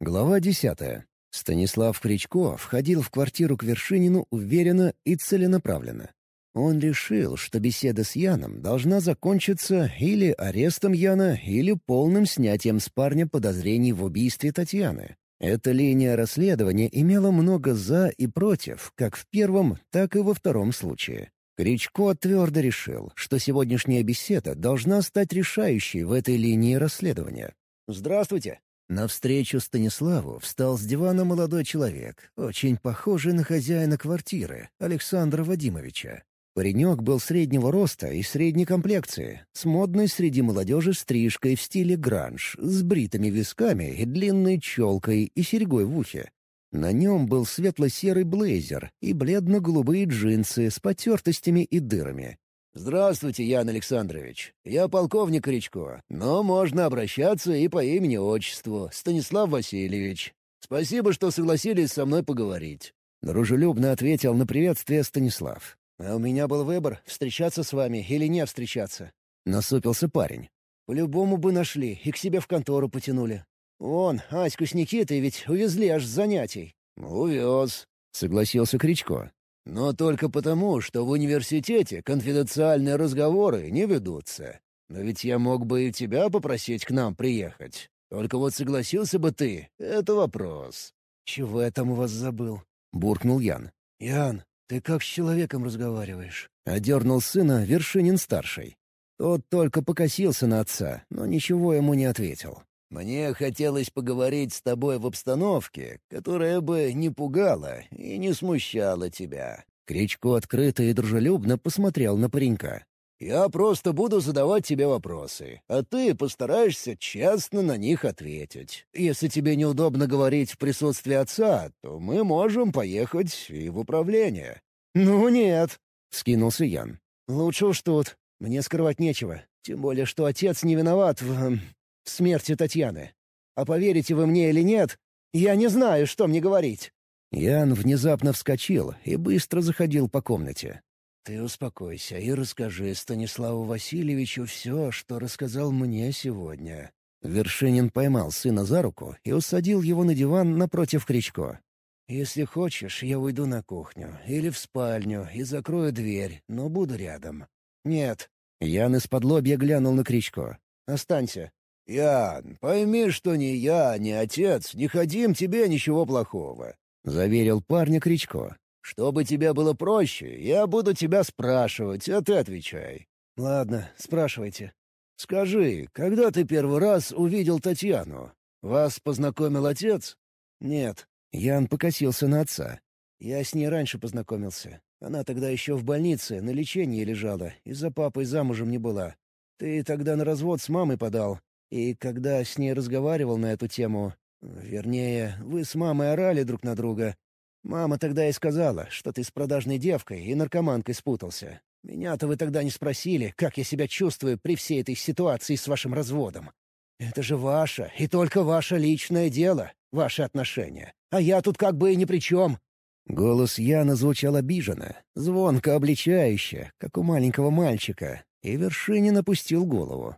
Глава десятая. Станислав Кричко входил в квартиру к Вершинину уверенно и целенаправленно. Он решил, что беседа с Яном должна закончиться или арестом Яна, или полным снятием с парня подозрений в убийстве Татьяны. Эта линия расследования имела много «за» и «против», как в первом, так и во втором случае. Кричко твердо решил, что сегодняшняя беседа должна стать решающей в этой линии расследования. «Здравствуйте!» Навстречу Станиславу встал с дивана молодой человек, очень похожий на хозяина квартиры, Александра Вадимовича. Паренек был среднего роста и средней комплекции, с модной среди молодежи стрижкой в стиле гранж, с бритыми висками и длинной челкой и серьгой в ухе. На нем был светло-серый блейзер и бледно-голубые джинсы с потертостями и дырами. «Здравствуйте, Ян Александрович. Я полковник Кричко, но можно обращаться и по имени-отчеству, Станислав Васильевич. Спасибо, что согласились со мной поговорить». Дружелюбно ответил на приветствие Станислав. «А у меня был выбор, встречаться с вами или не встречаться». Насупился парень. «По-любому бы нашли и к себе в контору потянули. Вон, Аську с Никитой ведь увезли аж с занятий». «Увез», — согласился Кричко. Но только потому, что в университете конфиденциальные разговоры не ведутся. Но ведь я мог бы и тебя попросить к нам приехать. Только вот согласился бы ты — это вопрос». «Чего я там у вас забыл?» — буркнул Ян. «Ян, ты как с человеком разговариваешь?» — одернул сына Вершинин-старший. Тот только покосился на отца, но ничего ему не ответил. Мне хотелось поговорить с тобой в обстановке, которая бы не пугала и не смущала тебя». Кричко открыто и дружелюбно посмотрел на паренька. «Я просто буду задавать тебе вопросы, а ты постараешься честно на них ответить. Если тебе неудобно говорить в присутствии отца, то мы можем поехать и в управление». «Ну нет», — скинулся Ян. «Лучше уж тут. Мне скрывать нечего. Тем более, что отец не виноват в... Смерти Татьяны. А поверите вы мне или нет, я не знаю, что мне говорить». Ян внезапно вскочил и быстро заходил по комнате. «Ты успокойся и расскажи Станиславу Васильевичу все, что рассказал мне сегодня». Вершинин поймал сына за руку и усадил его на диван напротив Кричко. «Если хочешь, я уйду на кухню или в спальню и закрою дверь, но буду рядом». «Нет». Ян из-под лобья глянул на Кричко. «Останься. «Ян, пойми, что ни я, ни отец не хотим тебе ничего плохого», — заверил парня Кричко. «Чтобы тебе было проще, я буду тебя спрашивать, а ты отвечай». «Ладно, спрашивайте». «Скажи, когда ты первый раз увидел Татьяну? Вас познакомил отец?» «Нет». Ян покосился на отца. «Я с ней раньше познакомился. Она тогда еще в больнице, на лечении лежала, и за папой замужем не была. Ты тогда на развод с мамой подал, и когда с ней разговаривал на эту тему, вернее, вы с мамой орали друг на друга, мама тогда и сказала, что ты с продажной девкой и наркоманкой спутался. Меня-то вы тогда не спросили, как я себя чувствую при всей этой ситуации с вашим разводом. Это же ваше и только ваше личное дело, ваши отношения. А я тут как бы и ни при чем. Голос Яна звучал обиженно, звонко обличающе, как у маленького мальчика, и Вершинин опустил голову.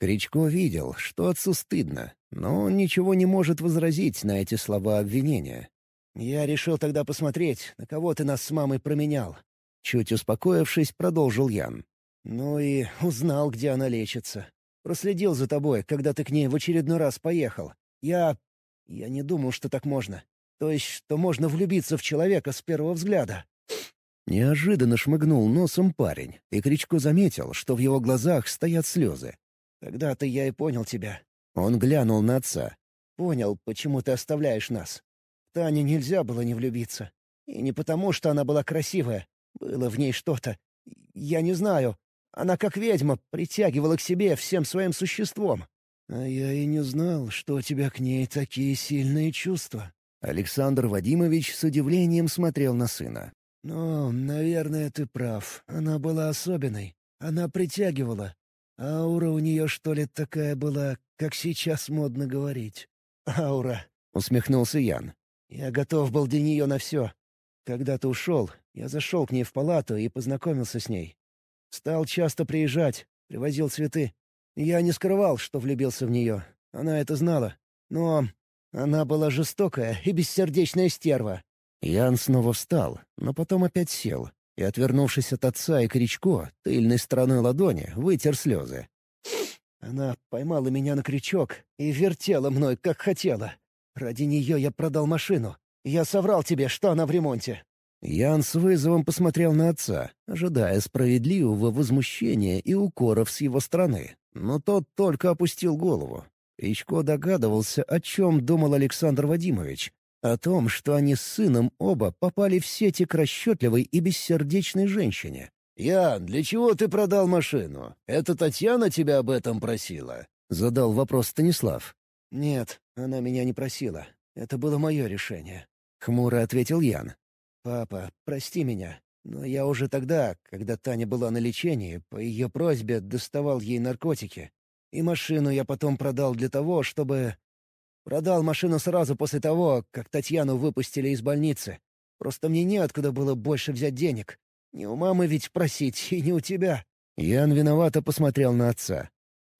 Кричко видел, что отцу стыдно, но он ничего не может возразить на эти слова обвинения. «Я решил тогда посмотреть, на кого ты нас с мамой променял». Чуть успокоившись, продолжил Ян. «Ну и узнал, где она лечится. Проследил за тобой, когда ты к ней в очередной раз поехал. Я... я не думал, что так можно. То есть, что можно влюбиться в человека с первого взгляда». Неожиданно шмыгнул носом парень, и Кричко заметил, что в его глазах стоят слезы. Тогда-то я и понял тебя». Он глянул на отца. «Понял, почему ты оставляешь нас. Тане нельзя было не влюбиться. И не потому, что она была красивая. Было в ней что-то. Я не знаю. Она как ведьма притягивала к себе всем своим существом. А я и не знал, что у тебя к ней такие сильные чувства». Александр Вадимович с удивлением смотрел на сына. «Но, наверное, ты прав. Она была особенной. Она притягивала. Аура у нее, что ли, такая была, как сейчас модно говорить? Аура. Усмехнулся Ян. Я готов был для нее на все. Когда ты ушел, я зашел к ней в палату и познакомился с ней. Стал часто приезжать, привозил цветы. Я не скрывал, что влюбился в нее. Она это знала. Но Она была жестокая и бессердечная стерва». Ян снова встал, но потом опять сел и, отвернувшись от отца и Кричко, тыльной стороной ладони вытер слезы. Она поймала меня на крючок и вертела мной, как хотела. Ради нее я продал машину. Я соврал тебе, что она в ремонте. Ян с вызовом посмотрел на отца, ожидая справедливого возмущения и укоров с его стороны. Но тот только опустил голову. Ичко догадывался, о чем думал Александр Вадимович. О том, что они с сыном оба попали в сети к расчетливой и бессердечной женщине. «Ян, для чего ты продал машину? Это Татьяна тебя об этом просила?» — задал вопрос Станислав. «Нет, она меня не просила. Это было мое решение», — хмуро ответил Ян. «Папа, прости меня, но я уже тогда, когда Таня была на лечении, по ее просьбе доставал ей наркотики. И машину я потом продал для того, чтобы... Продал машину сразу после того, как Татьяну выпустили из больницы. Просто мне неоткуда было больше взять денег. Не у мамы ведь просить, и не у тебя». Ян виновато посмотрел на отца.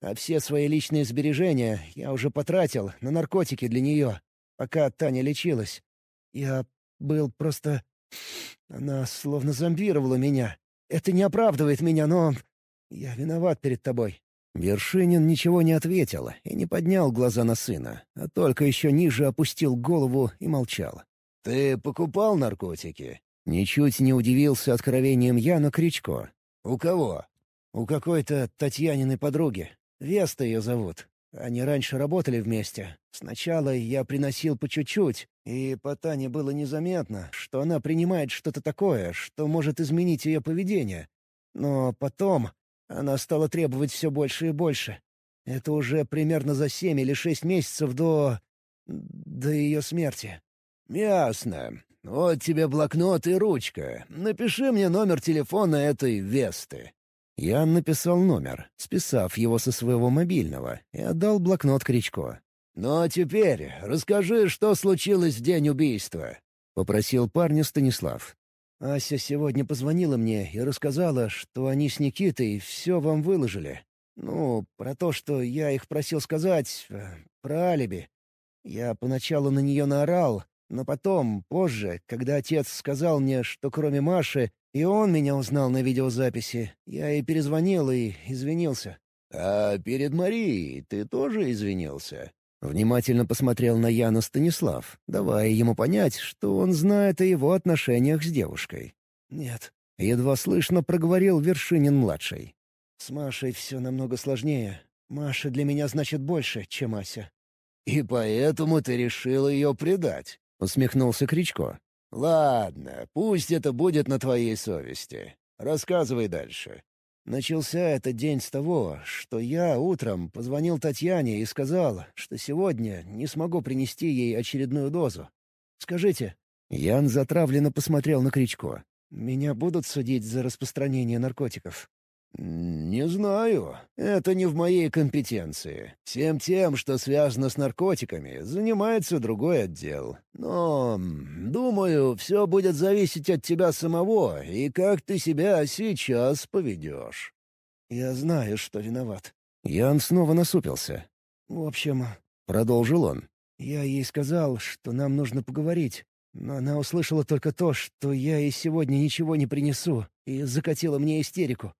«А все свои личные сбережения я уже потратил на наркотики для нее, пока Таня лечилась. Я был просто она словно зомбировала меня. Это не оправдывает меня, но... Я виноват перед тобой». Вершинин ничего не ответил и не поднял глаза на сына, а только еще ниже опустил голову и молчал. «Ты покупал наркотики?» Ничуть не удивился откровением Яна Кричко. «У кого?» «У какой-то Татьяниной подруги. Веста ее зовут. Они раньше работали вместе. Сначала я приносил по чуть-чуть, и по Тане было незаметно, что она принимает что-то такое, что может изменить ее поведение. Но потом она стала требовать все больше и больше. Это уже примерно за семь или шесть месяцев до... до ее смерти. «Ясно. Вот тебе блокнот и ручка. Напиши мне номер телефона этой Весты. Я написал номер, списав его со своего мобильного, и отдал блокнот Кричко. «Ну а теперь расскажи, что случилось в день убийства», — попросил парня Станислав. «Ася сегодня позвонила мне и рассказала, что они с Никитой все вам выложили. Ну, про то, что я их просил сказать, э, про алиби. Я поначалу на нее наорал, но потом, позже, когда отец сказал мне, что кроме Маши и он меня узнал на видеозаписи. Я и перезвонил, и извинился. «А перед Марией ты тоже извинился?» Внимательно посмотрел на Яна Станислав, давая ему понять, что он знает о его отношениях с девушкой. «Нет». Едва слышно проговорил Вершинин-младший. «С Машей все намного сложнее. Маша для меня значит больше, чем Ася». «И поэтому ты решил ее предать?» — усмехнулся Кричко. «Ладно, пусть это будет на твоей совести. Рассказывай дальше». Начался этот день с того, что я утром позвонил Татьяне и сказал, что сегодня не смогу принести ей очередную дозу. Скажите. Ян затравленно посмотрел на Кричко. «Меня будут судить за распространение наркотиков?» «Не знаю. Это не в моей компетенции. Всем тем, что связано с наркотиками, занимается другой отдел. Но, думаю, все будет зависеть от тебя самого и как ты себя сейчас поведешь». «Я знаю, что виноват». Ян снова насупился. «В общем...» — продолжил он. «Я ей сказал, что нам нужно поговорить, но она услышала только то, что я ей сегодня ничего не принесу, и закатила мне истерику.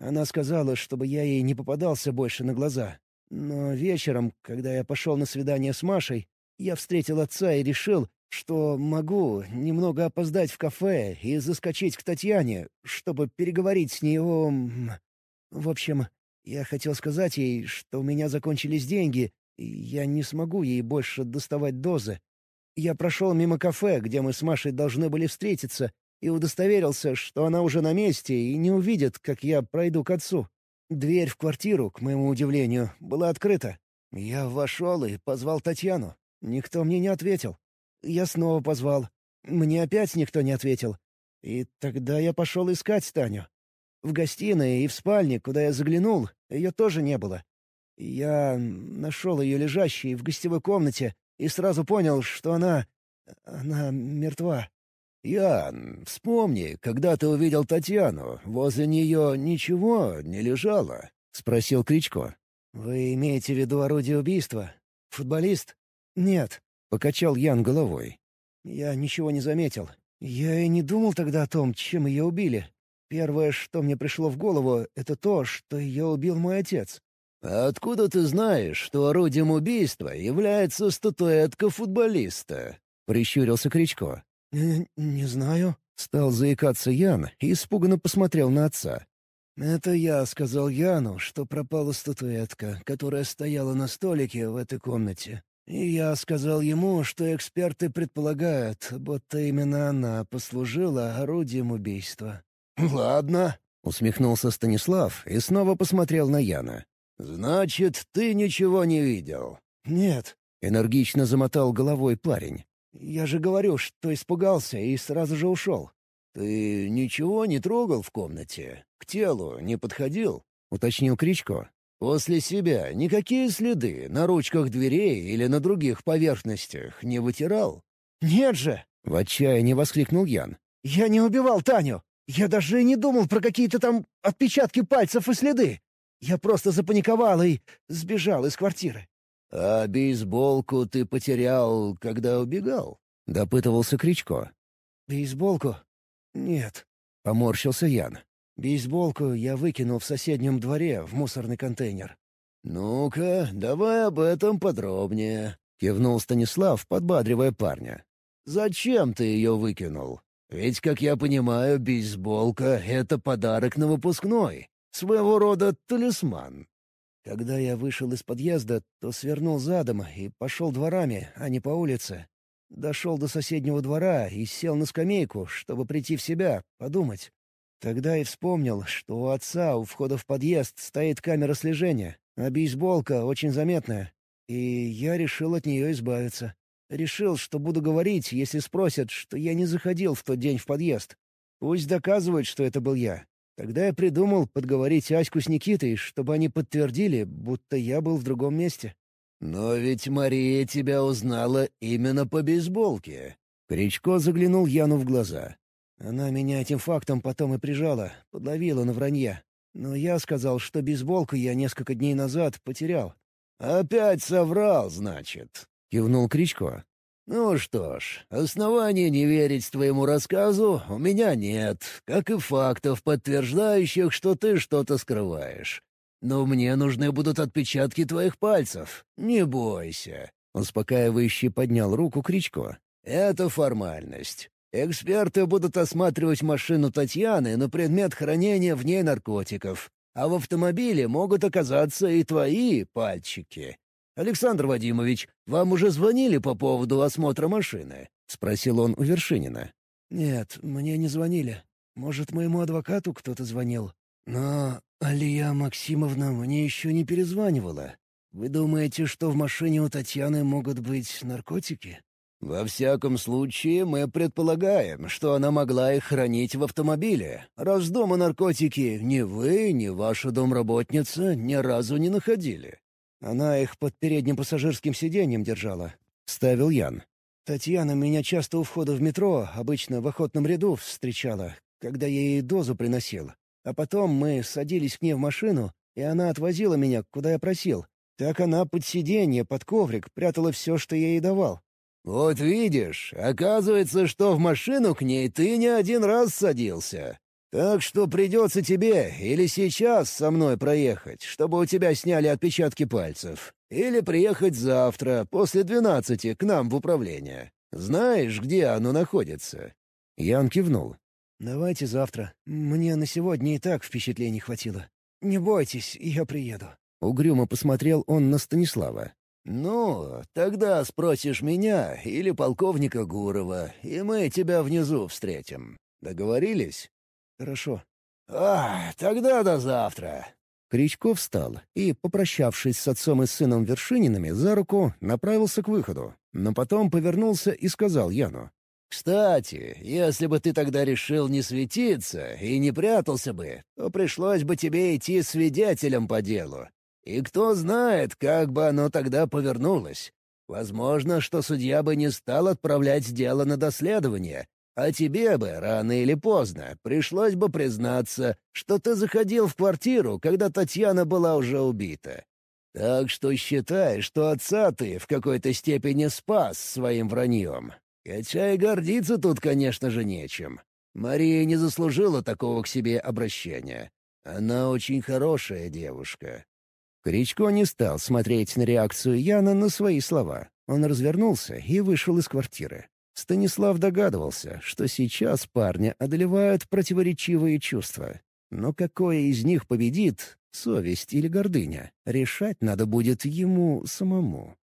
Она сказала, чтобы я ей не попадался больше на глаза. Но вечером, когда я пошел на свидание с Машей, я встретил отца и решил, что могу немного опоздать в кафе и заскочить к Татьяне, чтобы переговорить с ней о... В общем, я хотел сказать ей, что у меня закончились деньги, и я не смогу ей больше доставать дозы. Я прошел мимо кафе, где мы с Машей должны были встретиться, и удостоверился, что она уже на месте и не увидит, как я пройду к отцу. Дверь в квартиру, к моему удивлению, была открыта. Я вошел и позвал Татьяну. Никто мне не ответил. Я снова позвал. Мне опять никто не ответил. И тогда я пошел искать Таню. В гостиной и в спальне, куда я заглянул, ее тоже не было. Я нашел ее лежащей в гостевой комнате и сразу понял, что она... она мертва. «Ян, вспомни, когда ты увидел Татьяну, возле нее ничего не лежало?» — спросил Кричко. «Вы имеете в виду орудие убийства? Футболист?» «Нет, — покачал Ян головой. «Я ничего не заметил. Я и не думал тогда о том, чем ее убили. Первое, что мне пришло в голову, это то, что ее убил мой отец. «А откуда ты знаешь, что орудием убийства является статуэтка футболиста?» — прищурился Кричко. «Не, знаю», — стал заикаться Ян и испуганно посмотрел на отца. «Это я сказал Яну, что пропала статуэтка, которая стояла на столике в этой комнате. И я сказал ему, что эксперты предполагают, будто именно она послужила орудием убийства». «Ладно», — усмехнулся Станислав и снова посмотрел на Яна. «Значит, ты ничего не видел?» «Нет», — энергично замотал головой парень. «Я же говорю, что испугался и сразу же ушел». «Ты ничего не трогал в комнате? К телу не подходил?» — уточнил Кричко. «После себя никакие следы на ручках дверей или на других поверхностях не вытирал?» «Нет же!» — в отчаянии воскликнул Ян. «Я не убивал Таню! Я даже и не думал про какие-то там отпечатки пальцев и следы! Я просто запаниковал и сбежал из квартиры». «А бейсболку ты потерял, когда убегал?» — допытывался Кричко. «Бейсболку? Нет», — поморщился Ян. «Бейсболку я выкинул в соседнем дворе в мусорный контейнер». «Ну-ка, давай об этом подробнее», — кивнул Станислав, подбадривая парня. «Зачем ты ее выкинул? Ведь, как я понимаю, бейсболка — это подарок на выпускной. Своего рода талисман. Когда я вышел из подъезда, то свернул задом и пошел дворами, а не по улице. Дошел до соседнего двора и сел на скамейку, чтобы прийти в себя, подумать. Тогда и вспомнил, что у отца у входа в подъезд стоит камера слежения, а бейсболка очень заметная. И я решил от нее избавиться. Решил, что буду говорить, если спросят, что я не заходил в тот день в подъезд. Пусть доказывают, что это был я. Тогда я придумал подговорить Аську с Никитой, чтобы они подтвердили, будто я был в другом месте. «Но ведь Мария тебя узнала именно по бейсболке». Кричко заглянул Яну в глаза. Она меня этим фактом потом и прижала, подловила на вранье. Но я сказал, что бейсболку я несколько дней назад потерял. «Опять соврал, значит?» — кивнул Кричко. «Ну что ж, оснований не верить твоему рассказу у меня нет, как и фактов, подтверждающих, что ты что-то скрываешь. Но мне нужны будут отпечатки твоих пальцев. Не бойся». Успокаивающе поднял руку Кричко. «Это формальность. Эксперты будут осматривать машину Татьяны на предмет хранения в ней наркотиков, а в автомобиле могут оказаться и твои пальчики. «Александр Вадимович, вам уже звонили по поводу осмотра машины?» — спросил он у Вершинина. «Нет, мне не звонили. Может, моему адвокату кто-то звонил. Но Алия Максимовна мне еще не перезванивала. Вы думаете, что в машине у Татьяны могут быть наркотики?» «Во всяком случае, мы предполагаем, что она могла их хранить в автомобиле, раз дома наркотики ни вы, ни ваша домработница ни разу не находили. Она их под передним пассажирским сиденьем держала. Ставил Ян. Татьяна меня часто у входа в метро, обычно в охотном ряду, встречала, когда я ей дозу приносил. А потом мы садились к ней в машину, и она отвозила меня, куда я просил. Так она под сиденье, под коврик прятала все, что я ей давал. «Вот видишь, оказывается, что в машину к ней ты не один раз садился. Так что придется тебе или сейчас со мной проехать, чтобы у тебя сняли отпечатки пальцев, или приехать завтра, после двенадцати, к нам в управление. Знаешь, где оно находится?» Ян кивнул. «Давайте завтра. Мне на сегодня и так впечатлений хватило. Не бойтесь, я приеду». Угрюмо посмотрел он на Станислава. «Ну, тогда спросишь меня или полковника Гурова, и мы тебя внизу встретим. Договорились?» «Хорошо». «А, тогда до завтра». Кричков встал и, попрощавшись с отцом и сыном Вершининами за руку, направился к выходу, но потом повернулся и сказал Яну. «Кстати, если бы ты тогда решил не светиться и не прятался бы, то пришлось бы тебе идти свидетелем по делу. И кто знает, как бы оно тогда повернулось. Возможно, что судья бы не стал отправлять дело на доследование, а тебе бы, рано или поздно, пришлось бы признаться, что ты заходил в квартиру, когда Татьяна была уже убита. Так что считай, что отца ты в какой-то степени спас своим враньем. Хотя и гордиться тут, конечно же, нечем. Мария не заслужила такого к себе обращения. Она очень хорошая девушка». Кричко не стал смотреть на реакцию Яна на свои слова. Он развернулся и вышел из квартиры. Станислав догадывался, что сейчас парня одолевают противоречивые чувства. Но какое из них победит, совесть или гордыня, решать надо будет ему самому.